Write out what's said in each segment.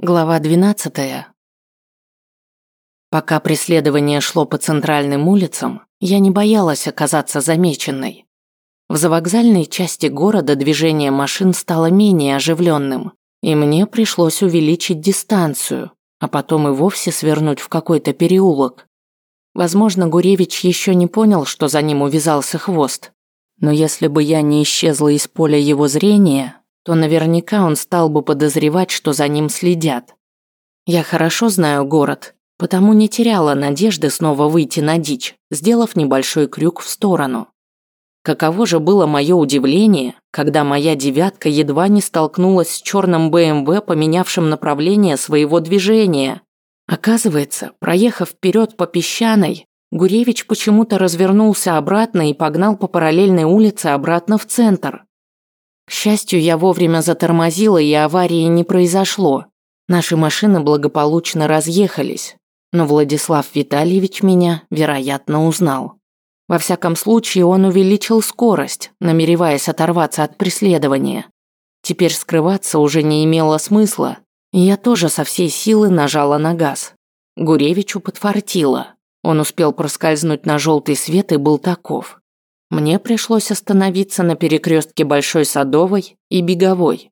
Глава 12. Пока преследование шло по центральным улицам, я не боялась оказаться замеченной. В завокзальной части города движение машин стало менее оживленным, и мне пришлось увеличить дистанцию, а потом и вовсе свернуть в какой-то переулок. Возможно, Гуревич еще не понял, что за ним увязался хвост, но если бы я не исчезла из поля его зрения, то наверняка он стал бы подозревать, что за ним следят. Я хорошо знаю город, потому не теряла надежды снова выйти на дичь, сделав небольшой крюк в сторону. Каково же было мое удивление, когда моя девятка едва не столкнулась с черным БМВ, поменявшим направление своего движения. Оказывается, проехав вперед по песчаной, Гуревич почему-то развернулся обратно и погнал по параллельной улице обратно в центр. К счастью, я вовремя затормозила, и аварии не произошло. Наши машины благополучно разъехались, но Владислав Витальевич меня, вероятно, узнал. Во всяком случае, он увеличил скорость, намереваясь оторваться от преследования. Теперь скрываться уже не имело смысла, и я тоже со всей силы нажала на газ. Гуревичу подфартило. Он успел проскользнуть на желтый свет и был таков. Мне пришлось остановиться на перекрестке Большой Садовой и Беговой.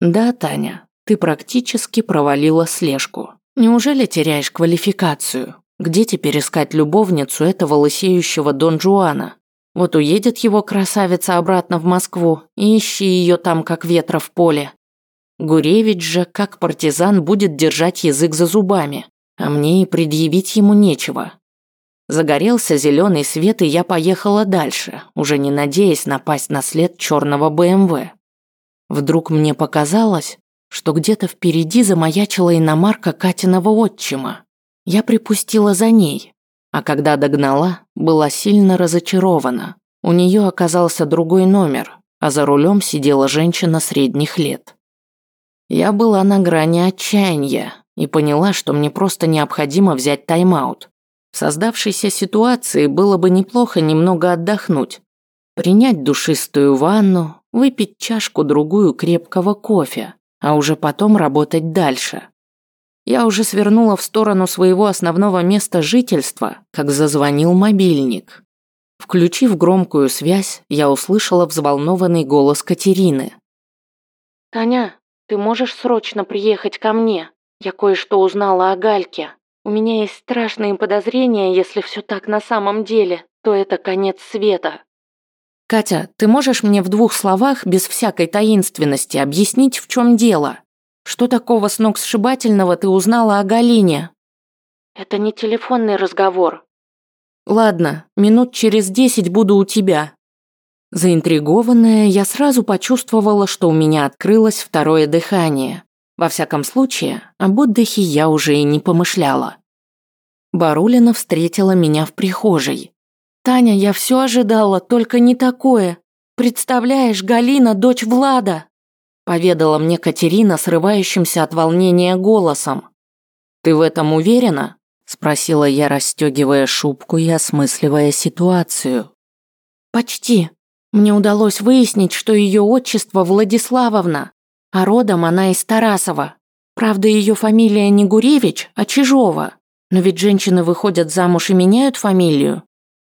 Да, Таня, ты практически провалила слежку. Неужели теряешь квалификацию? Где теперь искать любовницу этого лысеющего Дон Жуана? Вот уедет его красавица обратно в Москву и ищи ее там, как ветра в поле. Гуревич же, как партизан, будет держать язык за зубами, а мне и предъявить ему нечего. Загорелся зеленый свет, и я поехала дальше, уже не надеясь напасть на след черного БМВ. Вдруг мне показалось, что где-то впереди замаячила иномарка Катиного отчима. Я припустила за ней, а когда догнала, была сильно разочарована. У нее оказался другой номер, а за рулем сидела женщина средних лет. Я была на грани отчаяния и поняла, что мне просто необходимо взять тайм-аут. Создавшейся ситуации было бы неплохо немного отдохнуть, принять душистую ванну, выпить чашку-другую крепкого кофе, а уже потом работать дальше. Я уже свернула в сторону своего основного места жительства, как зазвонил мобильник. Включив громкую связь, я услышала взволнованный голос Катерины. «Таня, ты можешь срочно приехать ко мне? Я кое-что узнала о Гальке». У меня есть страшные подозрения, если все так на самом деле, то это конец света. Катя, ты можешь мне в двух словах, без всякой таинственности, объяснить, в чем дело? Что такого сногсшибательного ты узнала о Галине? Это не телефонный разговор. Ладно, минут через десять буду у тебя. Заинтригованная, я сразу почувствовала, что у меня открылось второе дыхание. Во всяком случае, об отдыхе я уже и не помышляла. Барулина встретила меня в прихожей. «Таня, я все ожидала, только не такое. Представляешь, Галина – дочь Влада!» Поведала мне Катерина срывающимся от волнения голосом. «Ты в этом уверена?» – спросила я, расстегивая шубку и осмысливая ситуацию. «Почти. Мне удалось выяснить, что ее отчество Владиславовна, а родом она из Тарасова. Правда, ее фамилия не Гуревич, а Чижова. Но ведь женщины выходят замуж и меняют фамилию.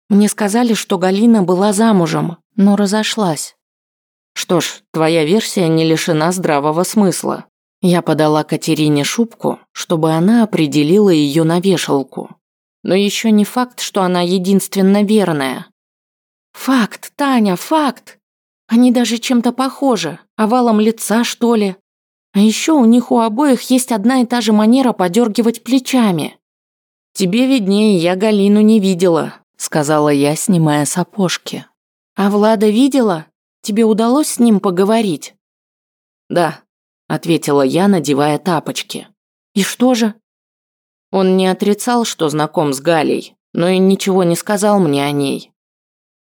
Мне сказали, что Галина была замужем, но разошлась. Что ж, твоя версия не лишена здравого смысла. Я подала Катерине шубку, чтобы она определила ее на вешалку. Но еще не факт, что она единственно верная. Факт, Таня, факт. Они даже чем-то похожи, овалом лица, что ли. А еще у них у обоих есть одна и та же манера подергивать плечами. «Тебе виднее, я Галину не видела», – сказала я, снимая сапожки. «А Влада видела? Тебе удалось с ним поговорить?» «Да», – ответила я, надевая тапочки. «И что же?» Он не отрицал, что знаком с Галей, но и ничего не сказал мне о ней.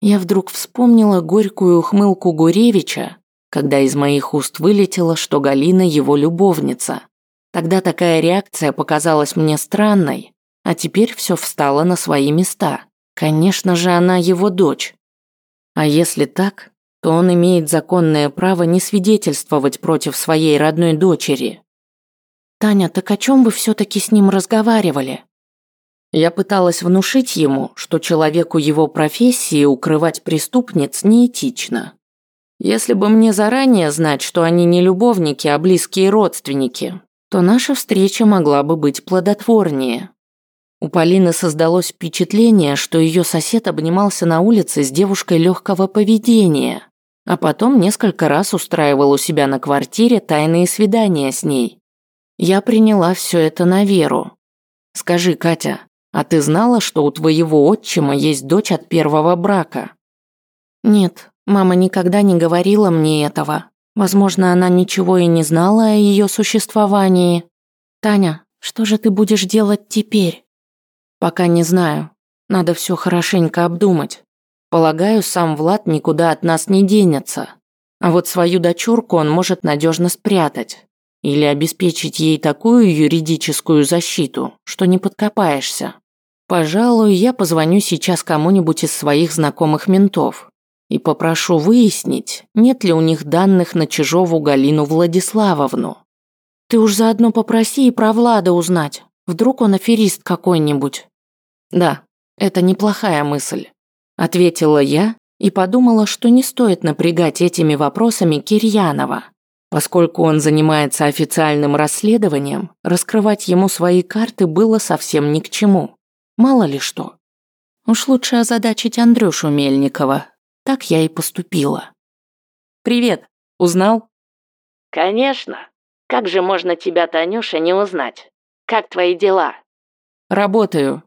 Я вдруг вспомнила горькую ухмылку Гуревича, когда из моих уст вылетело, что Галина его любовница. Тогда такая реакция показалась мне странной, а теперь все встало на свои места. Конечно же, она его дочь. А если так, то он имеет законное право не свидетельствовать против своей родной дочери. Таня, так о чем вы все-таки с ним разговаривали? Я пыталась внушить ему, что человеку его профессии укрывать преступниц неэтично. Если бы мне заранее знать, что они не любовники, а близкие родственники, то наша встреча могла бы быть плодотворнее. У Полины создалось впечатление, что ее сосед обнимался на улице с девушкой легкого поведения, а потом несколько раз устраивал у себя на квартире тайные свидания с ней. Я приняла все это на веру. Скажи, Катя, а ты знала, что у твоего отчима есть дочь от первого брака? Нет, мама никогда не говорила мне этого. Возможно, она ничего и не знала о ее существовании. Таня, что же ты будешь делать теперь? Пока не знаю. Надо все хорошенько обдумать. Полагаю, сам Влад никуда от нас не денется. А вот свою дочурку он может надежно спрятать. Или обеспечить ей такую юридическую защиту, что не подкопаешься. Пожалуй, я позвоню сейчас кому-нибудь из своих знакомых ментов и попрошу выяснить, нет ли у них данных на Чижову Галину Владиславовну. Ты уж заодно попроси и про Влада узнать. Вдруг он аферист какой-нибудь. Да, это неплохая мысль, ответила я и подумала, что не стоит напрягать этими вопросами Кирьянова. Поскольку он занимается официальным расследованием, раскрывать ему свои карты было совсем ни к чему. Мало ли что. Уж лучше озадачить Андрюшу Мельникова. Так я и поступила. «Привет. Узнал?» «Конечно. Как же можно тебя, Танюша, не узнать? Как твои дела?» «Работаю».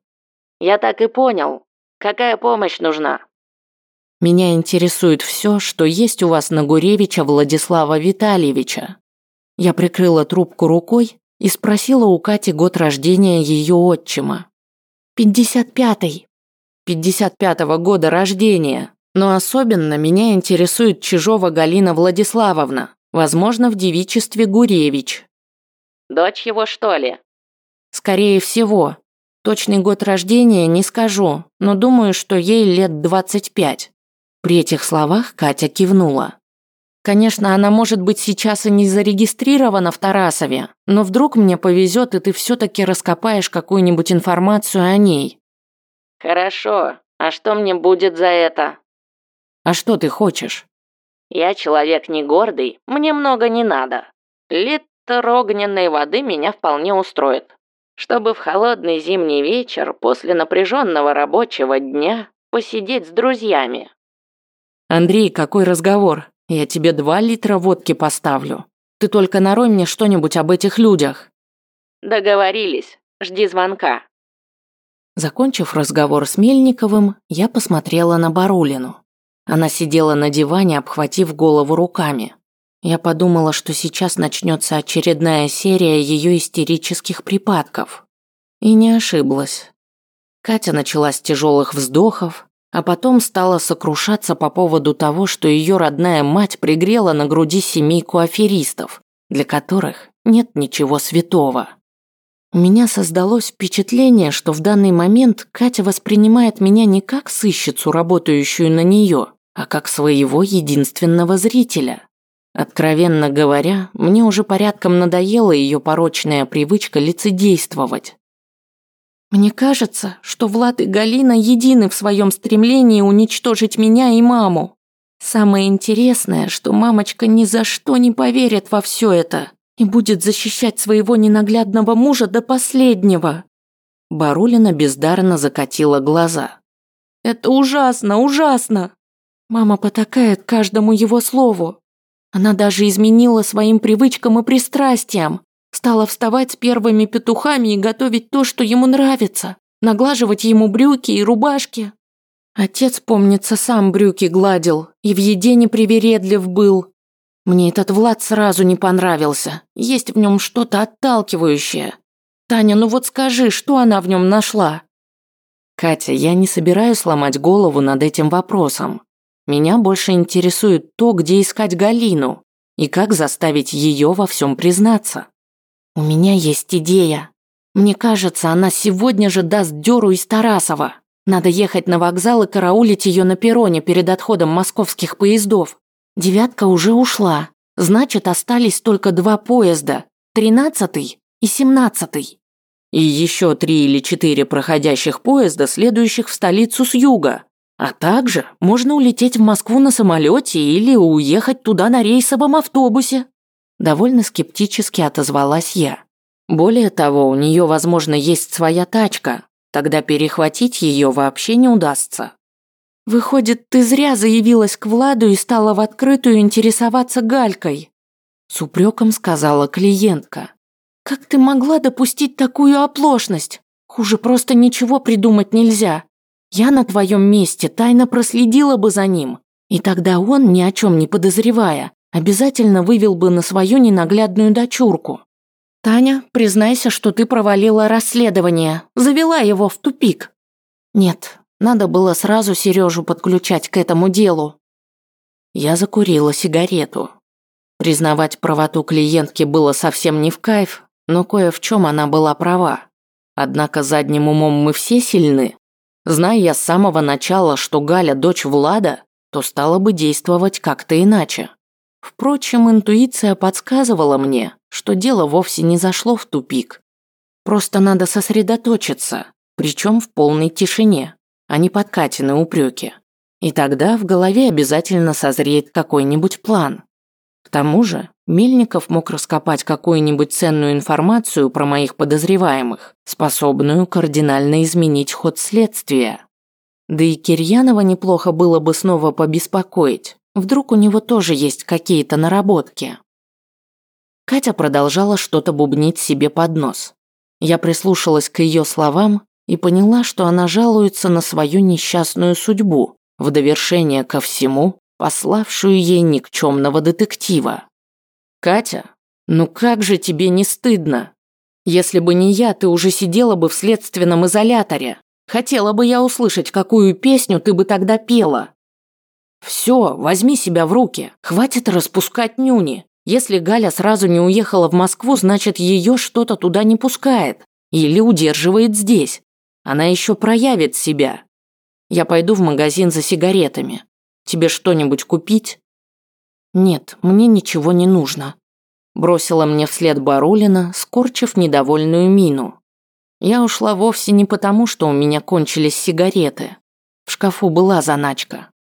«Я так и понял. Какая помощь нужна?» Меня интересует все, что есть у вас на Гуревича Владислава Витальевича. Я прикрыла трубку рукой и спросила у Кати год рождения ее отчима. «Пятьдесят пятый». «Пятьдесят пятого года рождения. Но особенно меня интересует Чижова Галина Владиславовна, возможно, в девичестве Гуревич». «Дочь его, что ли?» «Скорее всего. Точный год рождения не скажу, но думаю, что ей лет двадцать пять. При этих словах Катя кивнула. Конечно, она может быть сейчас и не зарегистрирована в Тарасове, но вдруг мне повезет, и ты все-таки раскопаешь какую-нибудь информацию о ней. Хорошо. А что мне будет за это? А что ты хочешь? Я человек не гордый, мне много не надо. Литр огненной воды меня вполне устроит. Чтобы в холодный зимний вечер после напряженного рабочего дня посидеть с друзьями, «Андрей, какой разговор? Я тебе два литра водки поставлю. Ты только нарой мне что-нибудь об этих людях». «Договорились. Жди звонка». Закончив разговор с Мельниковым, я посмотрела на Барулину. Она сидела на диване, обхватив голову руками. Я подумала, что сейчас начнется очередная серия ее истерических припадков. И не ошиблась. Катя начала с тяжелых вздохов, а потом стала сокрушаться по поводу того, что ее родная мать пригрела на груди семейку аферистов, для которых нет ничего святого. У меня создалось впечатление, что в данный момент Катя воспринимает меня не как сыщицу, работающую на нее, а как своего единственного зрителя. Откровенно говоря, мне уже порядком надоела ее порочная привычка лицедействовать. Мне кажется, что Влад и Галина едины в своем стремлении уничтожить меня и маму. Самое интересное, что мамочка ни за что не поверит во все это и будет защищать своего ненаглядного мужа до последнего. Барулина бездарно закатила глаза. Это ужасно, ужасно. Мама потакает каждому его слову. Она даже изменила своим привычкам и пристрастиям, Стала вставать с первыми петухами и готовить то, что ему нравится. Наглаживать ему брюки и рубашки. Отец, помнится, сам брюки гладил и в еде непривередлив был. Мне этот Влад сразу не понравился. Есть в нем что-то отталкивающее. Таня, ну вот скажи, что она в нем нашла? Катя, я не собираюсь ломать голову над этим вопросом. Меня больше интересует то, где искать Галину и как заставить ее во всем признаться. «У меня есть идея. Мне кажется, она сегодня же даст дёру из Тарасова. Надо ехать на вокзал и караулить ее на перроне перед отходом московских поездов. Девятка уже ушла. Значит, остались только два поезда. Тринадцатый и семнадцатый. И еще три или четыре проходящих поезда, следующих в столицу с юга. А также можно улететь в Москву на самолете или уехать туда на рейсовом автобусе. Довольно скептически отозвалась я. Более того, у нее, возможно, есть своя тачка. Тогда перехватить ее вообще не удастся. Выходит, ты зря заявилась к Владу и стала в открытую интересоваться Галькой. С упреком сказала клиентка. Как ты могла допустить такую оплошность? Хуже просто ничего придумать нельзя. Я на твоем месте тайно проследила бы за ним. И тогда он, ни о чем не подозревая, обязательно вывел бы на свою ненаглядную дочурку. Таня, признайся, что ты провалила расследование, завела его в тупик. Нет, надо было сразу Сережу подключать к этому делу. Я закурила сигарету. Признавать правоту клиентки было совсем не в кайф, но кое в чем она была права. Однако задним умом мы все сильны. Зная я с самого начала, что Галя дочь Влада, то стала бы действовать как-то иначе. Впрочем, интуиция подсказывала мне, что дело вовсе не зашло в тупик. Просто надо сосредоточиться, причем в полной тишине, а не под Катины упреки. И тогда в голове обязательно созреет какой-нибудь план. К тому же, Мельников мог раскопать какую-нибудь ценную информацию про моих подозреваемых, способную кардинально изменить ход следствия. Да и Кирьянова неплохо было бы снова побеспокоить. Вдруг у него тоже есть какие-то наработки. Катя продолжала что-то бубнить себе под нос. Я прислушалась к ее словам и поняла, что она жалуется на свою несчастную судьбу, в довершение ко всему, пославшую ей никчемного детектива. «Катя, ну как же тебе не стыдно? Если бы не я, ты уже сидела бы в следственном изоляторе. Хотела бы я услышать, какую песню ты бы тогда пела. Все, возьми себя в руки, хватит распускать нюни. Если Галя сразу не уехала в Москву, значит, ее что-то туда не пускает. Или удерживает здесь. Она еще проявит себя. Я пойду в магазин за сигаретами. Тебе что-нибудь купить? Нет, мне ничего не нужно. Бросила мне вслед Барулина, скорчив недовольную мину. Я ушла вовсе не потому, что у меня кончились сигареты. В шкафу была заначка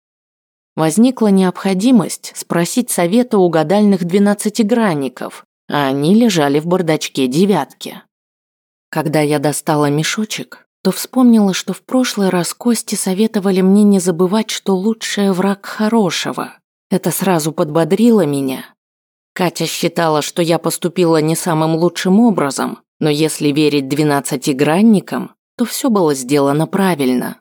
возникла необходимость спросить совета у гадальных двенадцатигранников, а они лежали в бардачке девятки. Когда я достала мешочек, то вспомнила, что в прошлый раз Кости советовали мне не забывать, что лучший враг хорошего. Это сразу подбодрило меня. Катя считала, что я поступила не самым лучшим образом, но если верить двенадцатигранникам, то все было сделано правильно.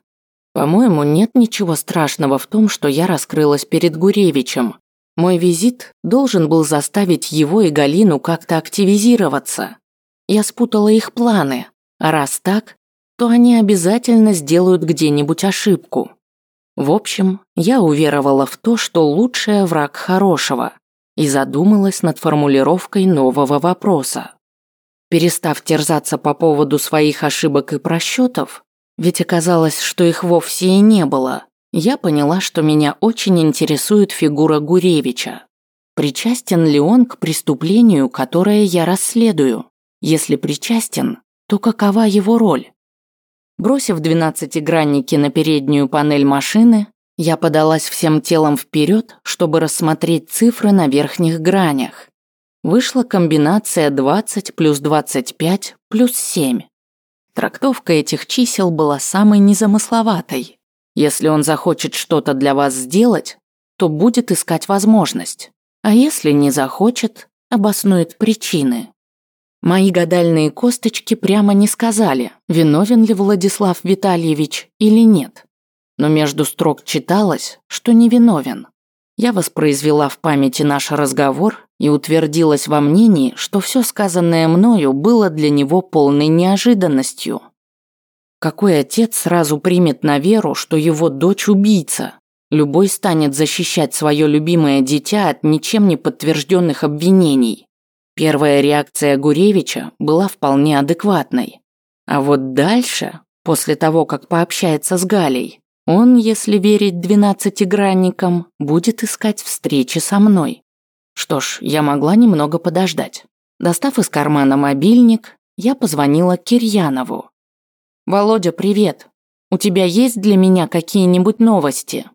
По-моему, нет ничего страшного в том, что я раскрылась перед Гуревичем. Мой визит должен был заставить его и Галину как-то активизироваться. Я спутала их планы, а раз так, то они обязательно сделают где-нибудь ошибку. В общем, я уверовала в то, что лучший враг хорошего, и задумалась над формулировкой нового вопроса. Перестав терзаться по поводу своих ошибок и просчетов, ведь оказалось, что их вовсе и не было. Я поняла, что меня очень интересует фигура Гуревича. Причастен ли он к преступлению, которое я расследую? Если причастен, то какова его роль? Бросив двенадцатигранники на переднюю панель машины, я подалась всем телом вперед, чтобы рассмотреть цифры на верхних гранях. Вышла комбинация 20 плюс 25 плюс 7. Трактовка этих чисел была самой незамысловатой. Если он захочет что-то для вас сделать, то будет искать возможность. А если не захочет, обоснует причины. Мои гадальные косточки прямо не сказали, виновен ли Владислав Витальевич или нет. Но между строк читалось, что не виновен. Я воспроизвела в памяти наш разговор и утвердилась во мнении, что все сказанное мною было для него полной неожиданностью. Какой отец сразу примет на веру, что его дочь убийца? Любой станет защищать свое любимое дитя от ничем не подтвержденных обвинений. Первая реакция Гуревича была вполне адекватной. А вот дальше, после того, как пообщается с Галей, он, если верить двенадцатигранникам, будет искать встречи со мной. Что ж, я могла немного подождать. Достав из кармана мобильник, я позвонила Кирьянову. «Володя, привет. У тебя есть для меня какие-нибудь новости?»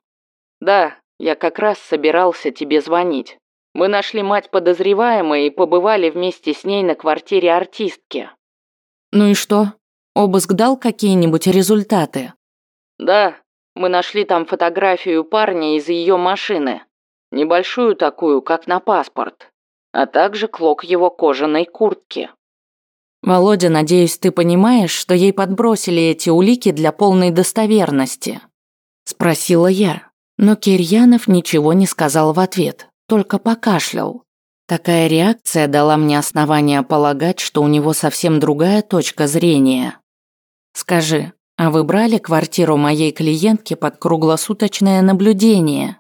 «Да, я как раз собирался тебе звонить. Мы нашли мать подозреваемой и побывали вместе с ней на квартире артистки». «Ну и что? Обыск дал какие-нибудь результаты?» «Да, мы нашли там фотографию парня из ее машины. Небольшую такую, как на паспорт а также клок его кожаной куртки. «Володя, надеюсь, ты понимаешь, что ей подбросили эти улики для полной достоверности?» Спросила я, но Кирьянов ничего не сказал в ответ, только покашлял. Такая реакция дала мне основание полагать, что у него совсем другая точка зрения. «Скажи, а вы брали квартиру моей клиентки под круглосуточное наблюдение?»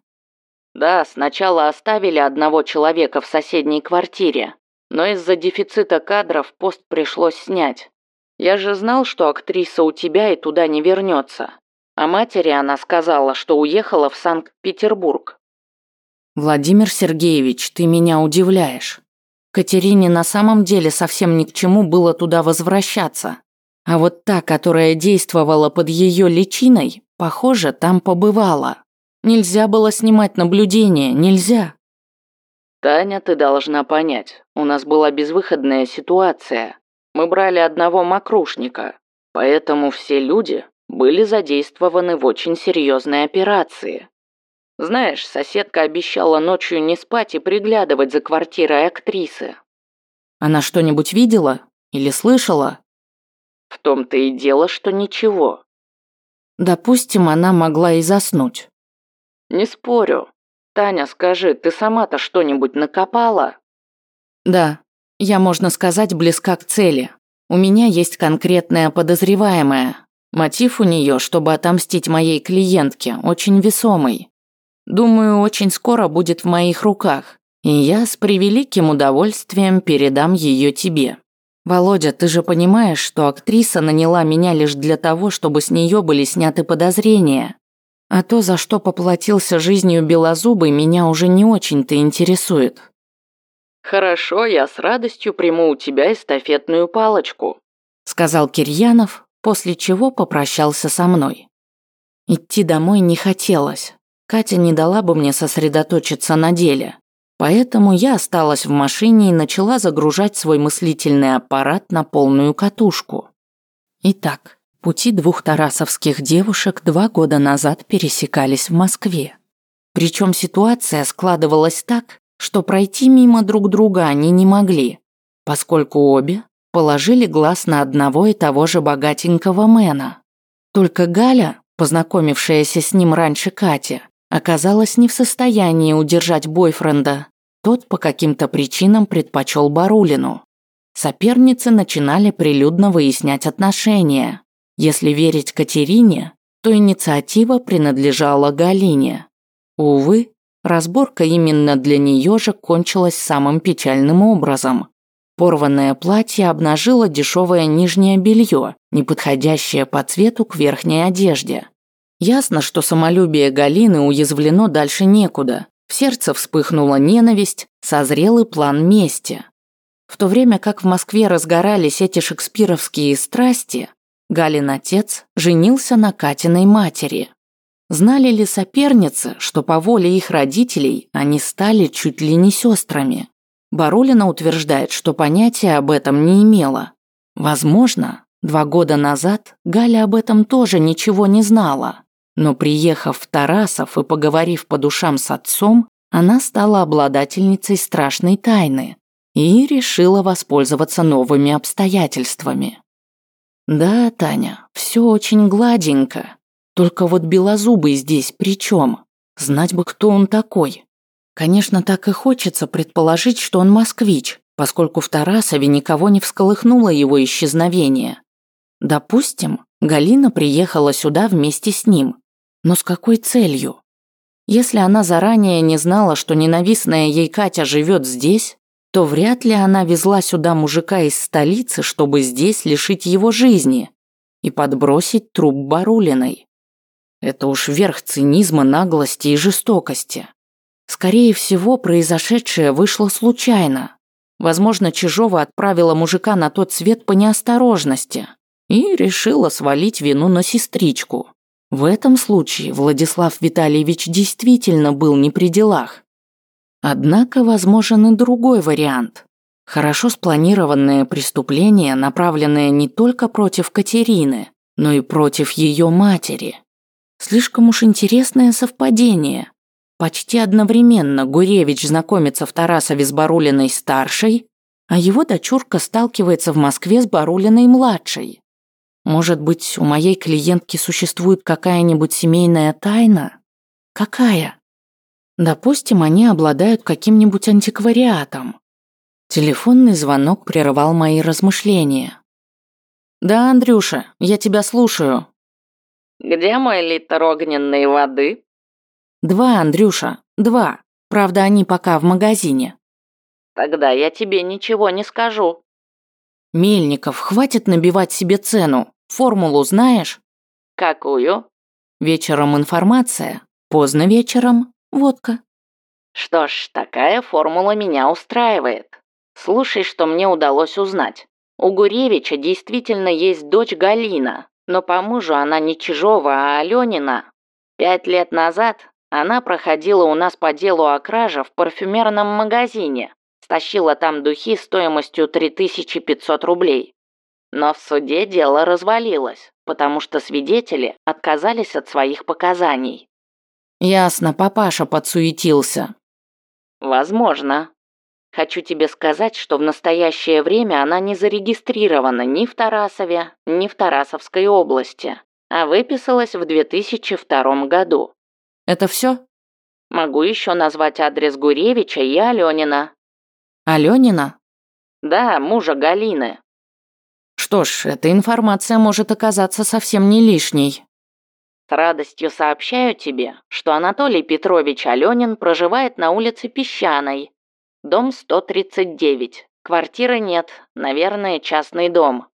Да, сначала оставили одного человека в соседней квартире, но из-за дефицита кадров пост пришлось снять. Я же знал, что актриса у тебя и туда не вернется. А матери она сказала, что уехала в Санкт-Петербург. Владимир Сергеевич, ты меня удивляешь. Катерине на самом деле совсем ни к чему было туда возвращаться. А вот та, которая действовала под ее личиной, похоже, там побывала. Нельзя было снимать наблюдение, нельзя. Таня, ты должна понять, у нас была безвыходная ситуация. Мы брали одного мокрушника, поэтому все люди были задействованы в очень серьезной операции. Знаешь, соседка обещала ночью не спать и приглядывать за квартирой актрисы. Она что-нибудь видела или слышала? В том-то и дело, что ничего. Допустим, она могла и заснуть. «Не спорю. Таня, скажи, ты сама-то что-нибудь накопала?» «Да, я, можно сказать, близка к цели. У меня есть конкретная подозреваемая. Мотив у нее, чтобы отомстить моей клиентке, очень весомый. Думаю, очень скоро будет в моих руках, и я с превеликим удовольствием передам ее тебе. Володя, ты же понимаешь, что актриса наняла меня лишь для того, чтобы с нее были сняты подозрения. А то, за что поплатился жизнью Белозубый, меня уже не очень-то интересует. «Хорошо, я с радостью приму у тебя эстафетную палочку», сказал Кирьянов, после чего попрощался со мной. Идти домой не хотелось. Катя не дала бы мне сосредоточиться на деле. Поэтому я осталась в машине и начала загружать свой мыслительный аппарат на полную катушку. Итак, Пути двух тарасовских девушек два года назад пересекались в Москве. Причем ситуация складывалась так, что пройти мимо друг друга они не могли, поскольку обе положили глаз на одного и того же богатенького мэна. Только Галя, познакомившаяся с ним раньше Кати, оказалась не в состоянии удержать бойфренда. Тот по каким-то причинам предпочел Барулину. Соперницы начинали прилюдно выяснять отношения. Если верить Катерине, то инициатива принадлежала Галине. Увы, разборка именно для нее же кончилась самым печальным образом. Порванное платье обнажило дешевое нижнее белье, не подходящее по цвету к верхней одежде. Ясно, что самолюбие Галины уязвлено дальше некуда. В сердце вспыхнула ненависть, созрел и план мести. В то время как в Москве разгорались эти шекспировские страсти, Галин отец женился на Катиной матери. Знали ли соперницы, что по воле их родителей они стали чуть ли не сестрами? Барулина утверждает, что понятия об этом не имела. Возможно, два года назад Галя об этом тоже ничего не знала. Но приехав в Тарасов и поговорив по душам с отцом, она стала обладательницей страшной тайны и решила воспользоваться новыми обстоятельствами. Да, Таня, все очень гладенько. Только вот белозубый здесь при чем? Знать бы, кто он такой. Конечно, так и хочется предположить, что он москвич, поскольку в Тарасове никого не всколыхнуло его исчезновение. Допустим, Галина приехала сюда вместе с ним. Но с какой целью? Если она заранее не знала, что ненавистная ей Катя живет здесь, то вряд ли она везла сюда мужика из столицы, чтобы здесь лишить его жизни и подбросить труп Барулиной. Это уж верх цинизма, наглости и жестокости. Скорее всего, произошедшее вышло случайно. Возможно, Чижова отправила мужика на тот свет по неосторожности и решила свалить вину на сестричку. В этом случае Владислав Витальевич действительно был не при делах. Однако возможен и другой вариант. Хорошо спланированное преступление, направленное не только против Катерины, но и против ее матери. Слишком уж интересное совпадение. Почти одновременно Гуревич знакомится в Тарасове с Барулиной-старшей, а его дочурка сталкивается в Москве с Барулиной-младшей. Может быть, у моей клиентки существует какая-нибудь семейная тайна? Какая? Допустим, они обладают каким-нибудь антиквариатом. Телефонный звонок прервал мои размышления. «Да, Андрюша, я тебя слушаю». «Где мой литр огненной воды?» «Два, Андрюша, два. Правда, они пока в магазине». «Тогда я тебе ничего не скажу». «Мельников, хватит набивать себе цену. Формулу знаешь?» «Какую?» «Вечером информация, поздно вечером водка». «Что ж, такая формула меня устраивает. Слушай, что мне удалось узнать. У Гуревича действительно есть дочь Галина, но по мужу она не Чижова, а Аленина. Пять лет назад она проходила у нас по делу о краже в парфюмерном магазине, стащила там духи стоимостью 3500 рублей. Но в суде дело развалилось, потому что свидетели отказались от своих показаний. Ясно, папаша подсуетился. Возможно. Хочу тебе сказать, что в настоящее время она не зарегистрирована ни в Тарасове, ни в Тарасовской области, а выписалась в 2002 году. Это все? Могу еще назвать адрес Гуревича и Аленина. Аленина? Да, мужа Галины. Что ж, эта информация может оказаться совсем не лишней. С радостью сообщаю тебе, что Анатолий Петрович Аленин проживает на улице Песчаной, Дом 139. Квартиры нет, наверное, частный дом.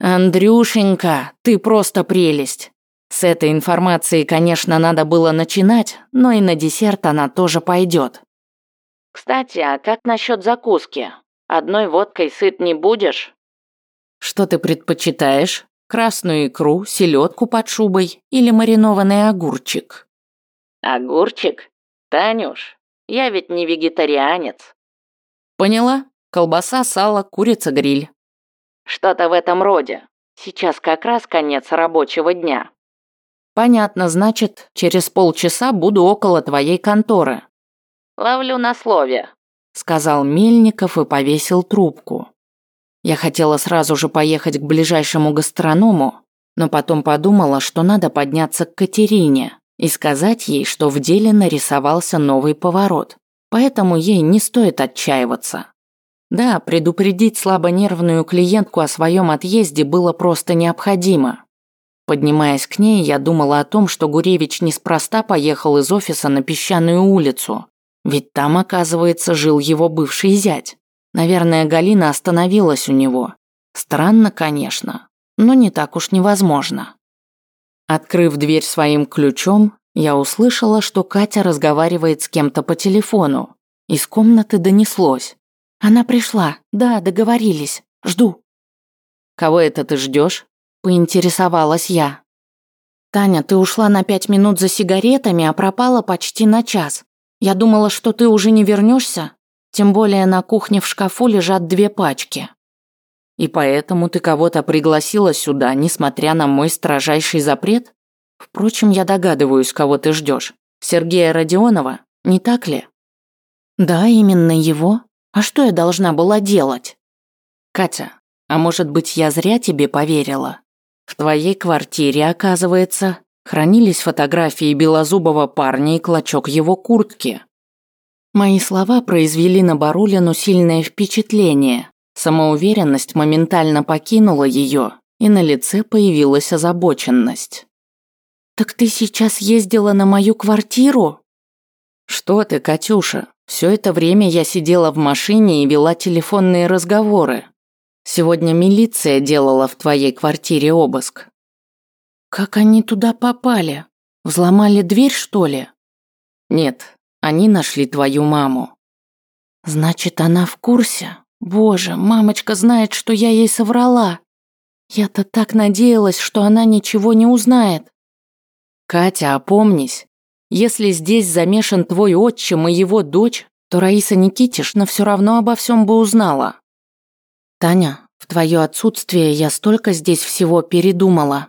Андрюшенька, ты просто прелесть. С этой информацией, конечно, надо было начинать, но и на десерт она тоже пойдет. Кстати, а как насчет закуски? Одной водкой сыт не будешь? Что ты предпочитаешь? Красную икру, селедку под шубой или маринованный огурчик? Огурчик? Танюш, я ведь не вегетарианец. Поняла? Колбаса, сало, курица, гриль. Что-то в этом роде. Сейчас как раз конец рабочего дня. Понятно, значит, через полчаса буду около твоей конторы. Ловлю на слове, сказал Мельников и повесил трубку. Я хотела сразу же поехать к ближайшему гастроному, но потом подумала, что надо подняться к Катерине и сказать ей, что в деле нарисовался новый поворот, поэтому ей не стоит отчаиваться. Да, предупредить слабонервную клиентку о своем отъезде было просто необходимо. Поднимаясь к ней, я думала о том, что Гуревич неспроста поехал из офиса на Песчаную улицу, ведь там, оказывается, жил его бывший зять. Наверное, Галина остановилась у него. Странно, конечно, но не так уж невозможно. Открыв дверь своим ключом, я услышала, что Катя разговаривает с кем-то по телефону. Из комнаты донеслось. «Она пришла. Да, договорились. Жду». «Кого это ты ждешь? поинтересовалась я. «Таня, ты ушла на пять минут за сигаретами, а пропала почти на час. Я думала, что ты уже не вернешься. Тем более на кухне в шкафу лежат две пачки. И поэтому ты кого-то пригласила сюда, несмотря на мой строжайший запрет? Впрочем, я догадываюсь, кого ты ждешь. Сергея Родионова, не так ли? Да, именно его. А что я должна была делать? Катя, а может быть, я зря тебе поверила? В твоей квартире, оказывается, хранились фотографии белозубого парня и клочок его куртки. Мои слова произвели на Барулину сильное впечатление. Самоуверенность моментально покинула ее, и на лице появилась озабоченность. «Так ты сейчас ездила на мою квартиру?» «Что ты, Катюша, все это время я сидела в машине и вела телефонные разговоры. Сегодня милиция делала в твоей квартире обыск». «Как они туда попали? Взломали дверь, что ли?» «Нет, они нашли твою маму». «Значит, она в курсе?» Боже, мамочка знает, что я ей соврала. Я-то так надеялась, что она ничего не узнает. Катя, опомнись. Если здесь замешан твой отчим и его дочь, то Раиса Никитишна все равно обо всем бы узнала. Таня, в твое отсутствие я столько здесь всего передумала.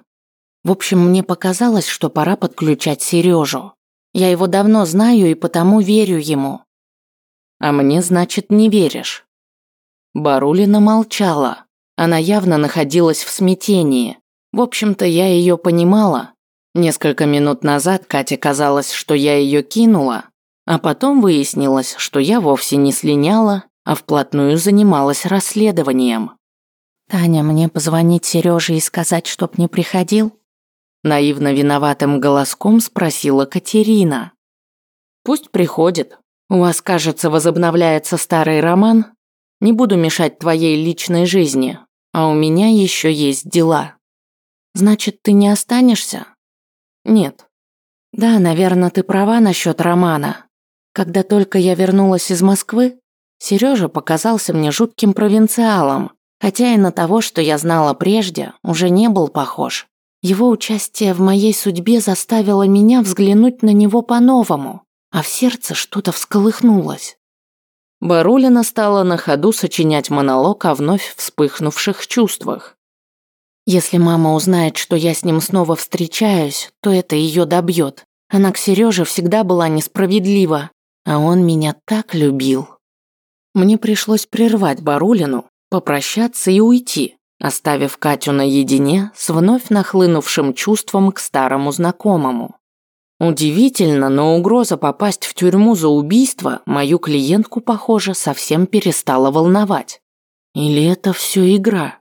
В общем, мне показалось, что пора подключать Сережу. Я его давно знаю и потому верю ему. А мне, значит, не веришь. Барулина молчала. Она явно находилась в смятении. В общем-то, я ее понимала. Несколько минут назад Кате казалось, что я ее кинула, а потом выяснилось, что я вовсе не слиняла, а вплотную занималась расследованием. «Таня, мне позвонить Сереже и сказать, чтоб не приходил?» Наивно виноватым голоском спросила Катерина. «Пусть приходит. У вас, кажется, возобновляется старый роман. Не буду мешать твоей личной жизни, а у меня еще есть дела. Значит, ты не останешься?» Нет. Да, наверное, ты права насчет романа. Когда только я вернулась из Москвы, Сережа показался мне жутким провинциалом, хотя и на того, что я знала прежде, уже не был похож. Его участие в моей судьбе заставило меня взглянуть на него по-новому, а в сердце что-то всколыхнулось. Барулина стала на ходу сочинять монолог о вновь вспыхнувших чувствах. Если мама узнает, что я с ним снова встречаюсь, то это ее добьет. Она к Сереже всегда была несправедлива, а он меня так любил. Мне пришлось прервать Барулину, попрощаться и уйти, оставив Катю наедине с вновь нахлынувшим чувством к старому знакомому. Удивительно, но угроза попасть в тюрьму за убийство мою клиентку, похоже, совсем перестала волновать. Или это все игра?